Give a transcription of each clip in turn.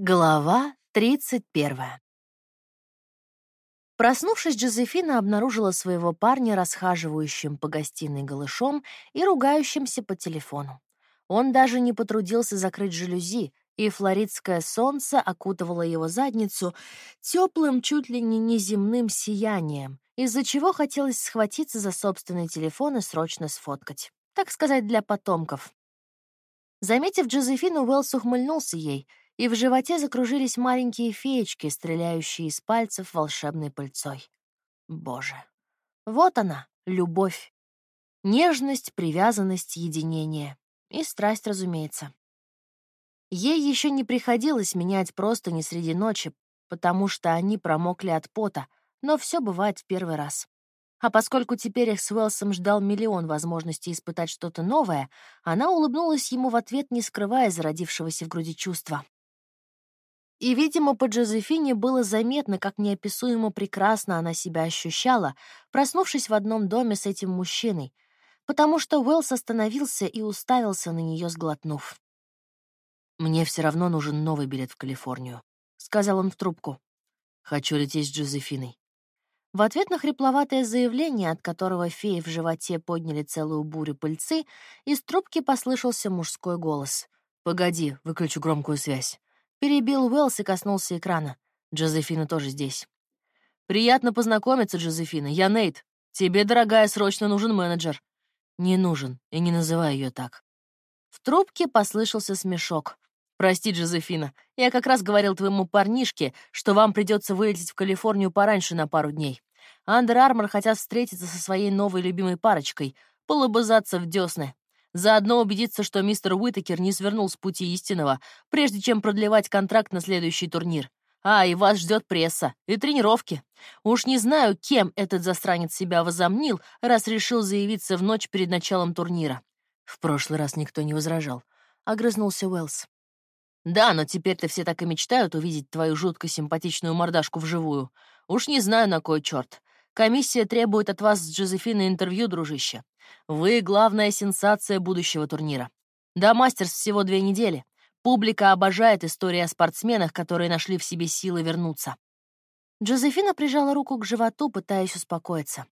Глава 31. Проснувшись, Джозефина обнаружила своего парня расхаживающим по гостиной голышом и ругающимся по телефону. Он даже не потрудился закрыть жалюзи, и флоридское солнце окутывало его задницу теплым, чуть ли не неземным сиянием, из-за чего хотелось схватиться за собственный телефон и срочно сфоткать. Так сказать, для потомков. Заметив Джозефину, Уэллс ухмыльнулся ей — и в животе закружились маленькие феечки, стреляющие из пальцев волшебной пыльцой. Боже. Вот она, любовь. Нежность, привязанность, единение. И страсть, разумеется. Ей еще не приходилось менять просто не среди ночи, потому что они промокли от пота, но все бывает в первый раз. А поскольку теперь их с Уэлсом ждал миллион возможностей испытать что-то новое, она улыбнулась ему в ответ, не скрывая зародившегося в груди чувства. И, видимо, по Джозефине было заметно, как неописуемо прекрасно она себя ощущала, проснувшись в одном доме с этим мужчиной, потому что Уэллс остановился и уставился на нее, сглотнув. «Мне все равно нужен новый билет в Калифорнию», — сказал он в трубку. «Хочу лететь с Джозефиной». В ответ на хрипловатое заявление, от которого феи в животе подняли целую бурю пыльцы, из трубки послышался мужской голос. «Погоди, выключу громкую связь». Перебил Уэллс и коснулся экрана. Джозефина тоже здесь. «Приятно познакомиться, Джозефина. Я Нейт. Тебе, дорогая, срочно нужен менеджер». «Не нужен, и не называй ее так». В трубке послышался смешок. «Прости, Джозефина, я как раз говорил твоему парнишке, что вам придется вылететь в Калифорнию пораньше на пару дней. Андер Армор хотят встретиться со своей новой любимой парочкой, полобызаться в десны. Заодно убедиться, что мистер Уитакер не свернул с пути истинного, прежде чем продлевать контракт на следующий турнир. А, и вас ждет пресса и тренировки. Уж не знаю, кем этот засранец себя возомнил, раз решил заявиться в ночь перед началом турнира. В прошлый раз никто не возражал. Огрызнулся Уэллс. Да, но теперь-то все так и мечтают увидеть твою жутко симпатичную мордашку вживую. Уж не знаю, на кой черт. Комиссия требует от вас с Джозефиной интервью, дружище. Вы — главная сенсация будущего турнира. Да, мастерс всего две недели. Публика обожает истории о спортсменах, которые нашли в себе силы вернуться. Джозефина прижала руку к животу, пытаясь успокоиться.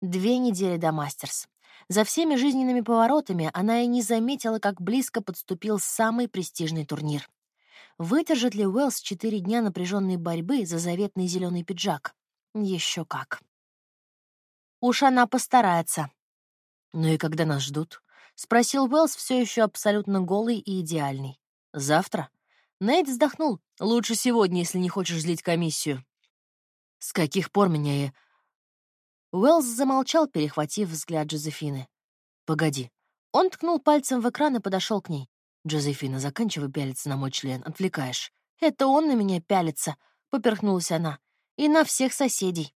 Две недели до мастерс. За всеми жизненными поворотами она и не заметила, как близко подступил самый престижный турнир. Выдержит ли Уэллс четыре дня напряженной борьбы за заветный зеленый пиджак? Еще как. Уж она постарается. «Ну и когда нас ждут?» — спросил Уэллс, все еще абсолютно голый и идеальный. «Завтра?» Нейт вздохнул. «Лучше сегодня, если не хочешь злить комиссию». «С каких пор меня и...» Уэллс замолчал, перехватив взгляд Джозефины. «Погоди». Он ткнул пальцем в экран и подошел к ней. «Джозефина, заканчивай пялиться на мой член, отвлекаешь». «Это он на меня пялится», — поперхнулась она. «И на всех соседей».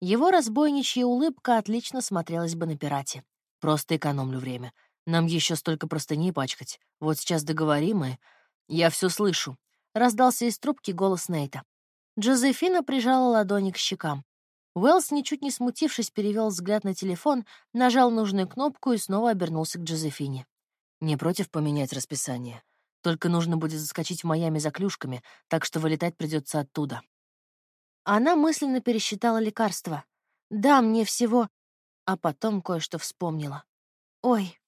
Его разбойничья улыбка отлично смотрелась бы на пирате. Просто экономлю время. Нам еще столько простыней пачкать. Вот сейчас договорим и... Я все слышу. Раздался из трубки голос Нейта. Джозефина прижала ладони к щекам. Уэллс, ничуть не смутившись, перевел взгляд на телефон, нажал нужную кнопку и снова обернулся к Джозефине. «Не против поменять расписание. Только нужно будет заскочить в Майами за клюшками, так что вылетать придется оттуда». Она мысленно пересчитала лекарства. «Да, мне всего а потом кое-что вспомнила. «Ой!»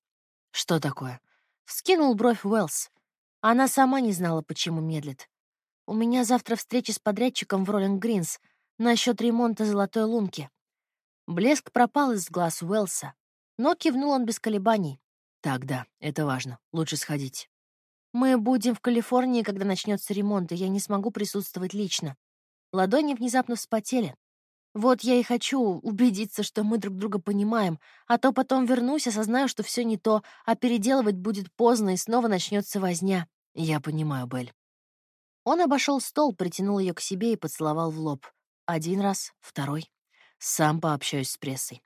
«Что такое?» Вскинул бровь Уэллс. Она сама не знала, почему медлит. «У меня завтра встреча с подрядчиком в Роллинг Гринс насчет ремонта золотой лунки». Блеск пропал из глаз Уэллса, но кивнул он без колебаний. «Так, да, это важно. Лучше сходить». «Мы будем в Калифорнии, когда начнется ремонт, и я не смогу присутствовать лично». Ладони внезапно вспотели. Вот я и хочу убедиться, что мы друг друга понимаем, а то потом вернусь, осознаю, что все не то, а переделывать будет поздно, и снова начнется возня. Я понимаю, Бель. Он обошел стол, притянул ее к себе и поцеловал в лоб. Один раз, второй. Сам пообщаюсь с прессой.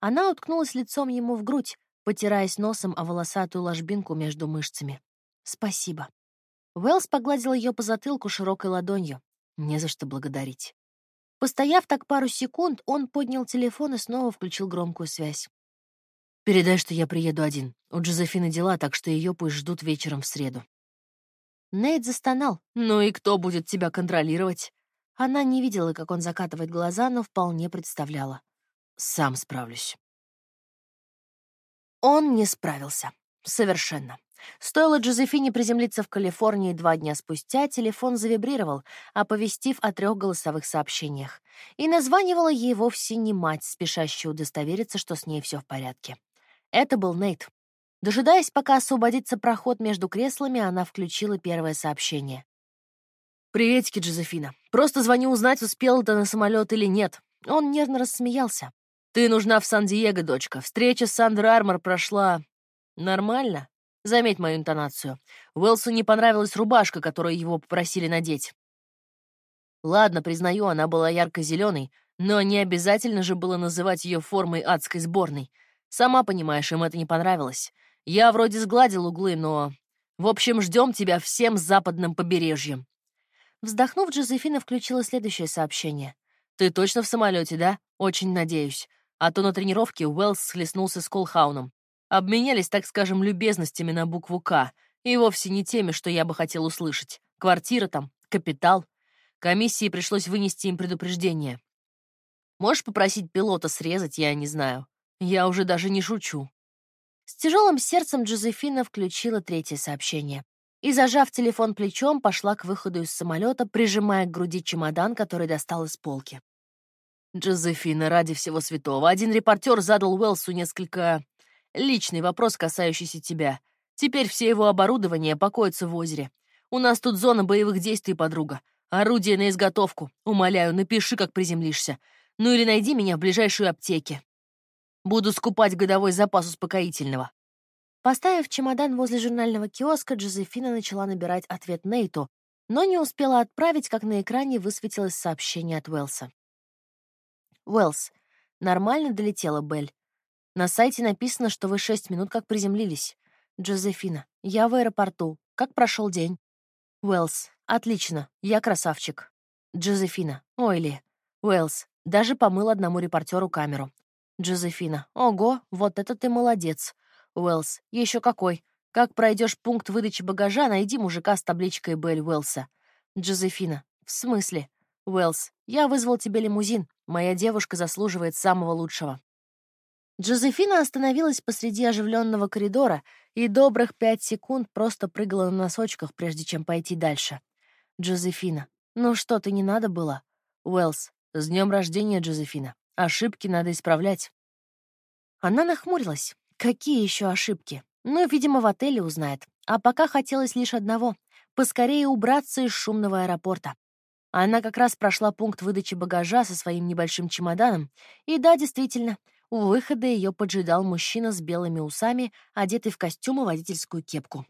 Она уткнулась лицом ему в грудь, потираясь носом о волосатую ложбинку между мышцами. «Спасибо». Уэллс погладил ее по затылку широкой ладонью. «Не за что благодарить». Постояв так пару секунд, он поднял телефон и снова включил громкую связь. «Передай, что я приеду один. У Джозефины дела, так что ее пусть ждут вечером в среду». Нейт застонал. «Ну и кто будет тебя контролировать?» Она не видела, как он закатывает глаза, но вполне представляла. «Сам справлюсь». Он не справился. Совершенно. Стоило Джозефине приземлиться в Калифорнии два дня спустя, телефон завибрировал, оповестив о трех голосовых сообщениях. И названивала ей вовсе не мать, спешащая удостовериться, что с ней все в порядке. Это был Нейт. Дожидаясь, пока освободится проход между креслами, она включила первое сообщение. «Приветики, Джозефина. Просто звоню узнать, успел ты на самолет или нет». Он нервно рассмеялся. «Ты нужна в Сан-Диего, дочка. Встреча с Сандро Армор прошла... нормально?» Заметь мою интонацию. Уэлсу не понравилась рубашка, которую его попросили надеть. Ладно, признаю, она была ярко-зеленой, но не обязательно же было называть ее формой адской сборной. Сама понимаешь, им это не понравилось. Я вроде сгладил углы, но... В общем, ждем тебя всем западным побережьем. Вздохнув, Джозефина включила следующее сообщение. «Ты точно в самолете, да? Очень надеюсь. А то на тренировке Уэллс схлестнулся с Колхауном. Обменялись, так скажем, любезностями на букву «К», и вовсе не теми, что я бы хотел услышать. Квартира там, капитал. Комиссии пришлось вынести им предупреждение. Можешь попросить пилота срезать, я не знаю. Я уже даже не шучу. С тяжелым сердцем Джозефина включила третье сообщение и, зажав телефон плечом, пошла к выходу из самолета, прижимая к груди чемодан, который достал из полки. «Джозефина, ради всего святого, один репортер задал Уэлсу несколько Личный вопрос, касающийся тебя. Теперь все его оборудование покоится в озере. У нас тут зона боевых действий, подруга. Орудие на изготовку. Умоляю, напиши, как приземлишься. Ну или найди меня в ближайшей аптеке. Буду скупать годовой запас успокоительного. Поставив чемодан возле журнального киоска, Джозефина начала набирать ответ Нейту, но не успела отправить, как на экране высветилось сообщение от Уэлса. «Уэлс, нормально долетела Белль. На сайте написано, что вы шесть минут как приземлились. Джозефина, я в аэропорту. Как прошел день? Уэллс, отлично, я красавчик. Джозефина, ойли. Уэллс, даже помыл одному репортеру камеру. Джозефина, ого, вот это ты молодец. Уэллс, еще какой. Как пройдешь пункт выдачи багажа, найди мужика с табличкой Белль Уэллса. Джозефина, в смысле? Уэллс, я вызвал тебе лимузин. Моя девушка заслуживает самого лучшего. Джозефина остановилась посреди оживленного коридора и добрых пять секунд просто прыгала на носочках, прежде чем пойти дальше. Джозефина. Ну что, ты не надо было? Уэллс. С днем рождения, Джозефина. Ошибки надо исправлять. Она нахмурилась. Какие еще ошибки? Ну, видимо, в отеле узнает. А пока хотелось лишь одного — поскорее убраться из шумного аэропорта. Она как раз прошла пункт выдачи багажа со своим небольшим чемоданом. И да, действительно, у выхода ее поджидал мужчина с белыми усами, одетый в костюм и водительскую кепку.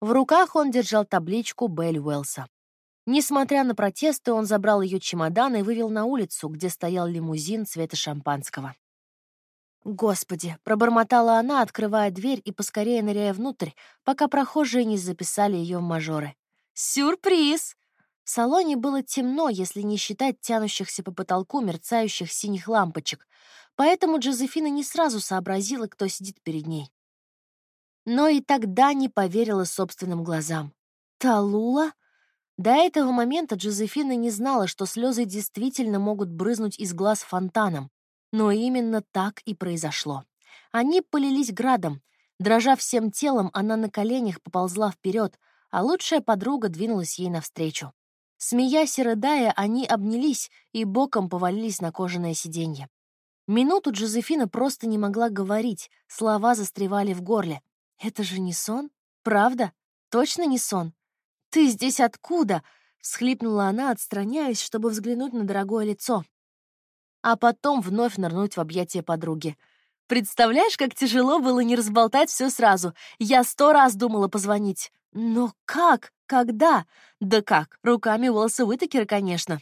В руках он держал табличку Белль Уэлса. Несмотря на протесты, он забрал ее чемодан и вывел на улицу, где стоял лимузин цвета шампанского. «Господи!» — пробормотала она, открывая дверь и поскорее ныряя внутрь, пока прохожие не записали ее в мажоры. «Сюрприз!» В салоне было темно, если не считать тянущихся по потолку мерцающих синих лампочек, поэтому Джозефина не сразу сообразила, кто сидит перед ней. Но и тогда не поверила собственным глазам. Талула? До этого момента Джозефина не знала, что слезы действительно могут брызнуть из глаз фонтаном. Но именно так и произошло. Они полились градом. Дрожа всем телом, она на коленях поползла вперед, а лучшая подруга двинулась ей навстречу. Смеясь и рыдая, они обнялись и боком повалились на кожаное сиденье. Минуту Джозефина просто не могла говорить, слова застревали в горле. «Это же не сон? Правда? Точно не сон? Ты здесь откуда?» — всхлипнула она, отстраняясь, чтобы взглянуть на дорогое лицо. А потом вновь нырнуть в объятия подруги. «Представляешь, как тяжело было не разболтать все сразу? Я сто раз думала позвонить. Но как? Когда? Да как? Руками Уолса Уитакера, конечно.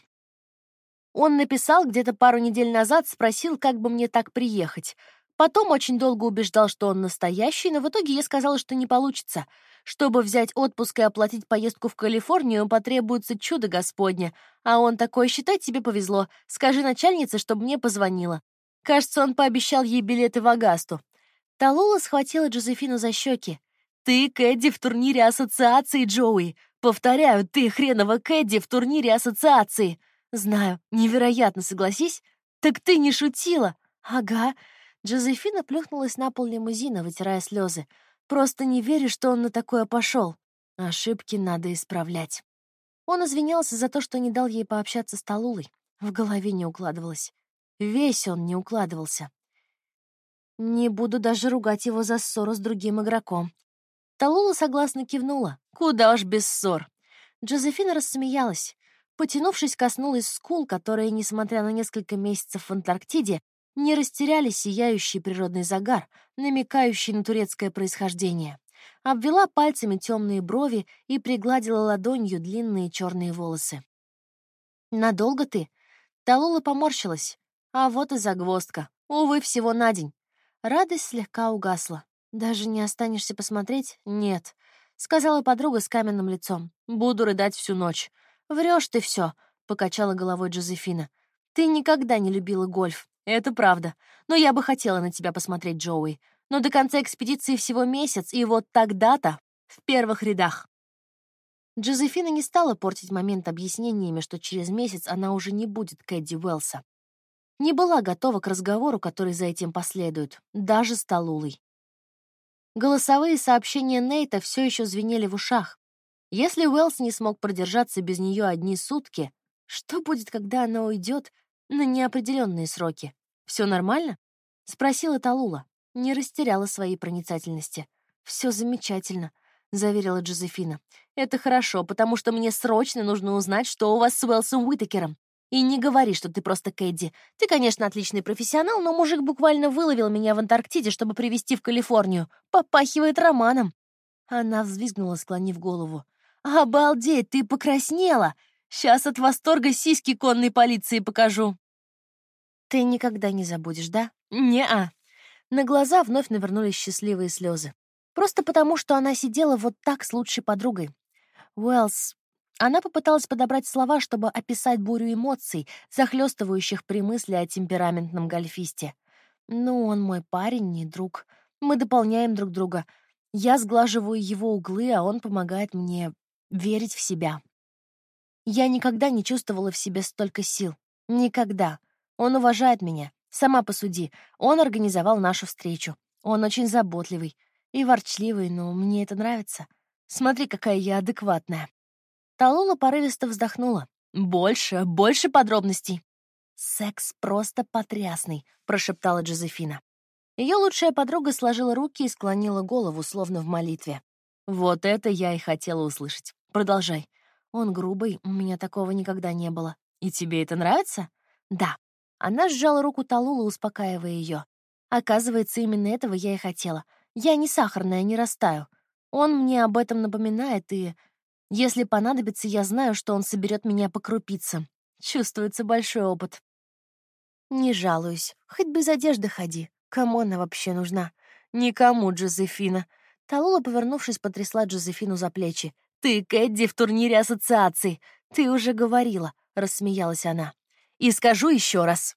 Он написал где-то пару недель назад, спросил, как бы мне так приехать. Потом очень долго убеждал, что он настоящий, но в итоге я сказала, что не получится. Чтобы взять отпуск и оплатить поездку в Калифорнию, потребуется чудо Господня. А он такой, считай, тебе повезло. Скажи начальнице, чтобы мне позвонила. Кажется, он пообещал ей билеты в Агасту. Талула схватила Джозефину за щеки. Ты Кэдди в турнире ассоциации, Джоуи. Повторяю, ты хренова Кэдди в турнире ассоциации. Знаю, невероятно, согласись? Так ты не шутила. Ага. Джозефина плюхнулась на пол лимузина, вытирая слезы. Просто не верю, что он на такое пошел. Ошибки надо исправлять. Он извинялся за то, что не дал ей пообщаться с Талулой. В голове не укладывалось. Весь он не укладывался. Не буду даже ругать его за ссору с другим игроком. Талула согласно кивнула. Куда уж без ссор. Джозефина рассмеялась. Потянувшись, коснулась скул, которые, несмотря на несколько месяцев в Антарктиде, не растеряли сияющий природный загар, намекающий на турецкое происхождение обвела пальцами темные брови и пригладила ладонью длинные черные волосы. «Надолго ты?» Талула поморщилась. А вот и загвоздка. Увы, всего на день. Радость слегка угасла. «Даже не останешься посмотреть?» «Нет», — сказала подруга с каменным лицом. «Буду рыдать всю ночь». Врешь ты все, покачала головой Джозефина. «Ты никогда не любила гольф. Это правда. Но я бы хотела на тебя посмотреть, Джоуи но до конца экспедиции всего месяц, и вот тогда-то в первых рядах. Джозефина не стала портить момент объяснениями, что через месяц она уже не будет Кэдди Уэлса. Не была готова к разговору, который за этим последует, даже с Талулой. Голосовые сообщения Нейта все еще звенели в ушах. Если Уэлс не смог продержаться без нее одни сутки, что будет, когда она уйдет на неопределенные сроки? Все нормально? Спросила Талула не растеряла своей проницательности. Все замечательно», — заверила Джозефина. «Это хорошо, потому что мне срочно нужно узнать, что у вас с Уэлсом Уитакером. И не говори, что ты просто Кэдди. Ты, конечно, отличный профессионал, но мужик буквально выловил меня в Антарктиде, чтобы привезти в Калифорнию. Попахивает романом». Она взвизгнула, склонив голову. «Обалдеть, ты покраснела! Сейчас от восторга сиськи конной полиции покажу». «Ты никогда не забудешь, да?» «Не-а», на глаза вновь навернулись счастливые слезы. Просто потому, что она сидела вот так с лучшей подругой. Уэллс... Она попыталась подобрать слова, чтобы описать бурю эмоций, захлестывающих при мысли о темпераментном гольфисте. «Ну, он мой парень, не друг. Мы дополняем друг друга. Я сглаживаю его углы, а он помогает мне верить в себя. Я никогда не чувствовала в себе столько сил. Никогда. Он уважает меня. Сама посуди, он организовал нашу встречу. Он очень заботливый и ворчливый, но мне это нравится. Смотри, какая я адекватная. Талула порывисто вздохнула. «Больше, больше подробностей!» «Секс просто потрясный», — прошептала Джозефина. Ее лучшая подруга сложила руки и склонила голову, словно в молитве. «Вот это я и хотела услышать. Продолжай. Он грубый, у меня такого никогда не было. И тебе это нравится?» «Да. Она сжала руку Талулы, успокаивая ее. Оказывается, именно этого я и хотела. Я не сахарная, не растаю. Он мне об этом напоминает, и... Если понадобится, я знаю, что он соберет меня по крупицам. Чувствуется большой опыт. Не жалуюсь. Хоть без одежды ходи. Кому она вообще нужна? Никому, Джозефина. Талула, повернувшись, потрясла Джозефину за плечи. «Ты Кэдди в турнире ассоциаций. Ты уже говорила», — рассмеялась она. И скажу еще раз».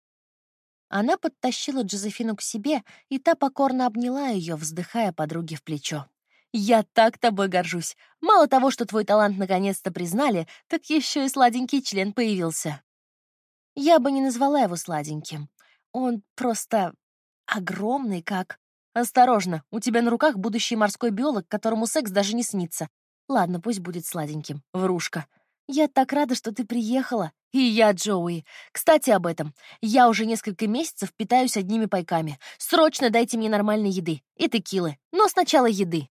Она подтащила Джозефину к себе, и та покорно обняла ее, вздыхая подруге в плечо. «Я так тобой горжусь. Мало того, что твой талант наконец-то признали, так еще и сладенький член появился». Я бы не назвала его сладеньким. Он просто огромный, как... Осторожно, у тебя на руках будущий морской биолог, которому секс даже не снится. Ладно, пусть будет сладеньким. Врушка. Я так рада, что ты приехала. И я, Джоуи. Кстати, об этом. Я уже несколько месяцев питаюсь одними пайками. Срочно дайте мне нормальной еды. И текилы. Но сначала еды.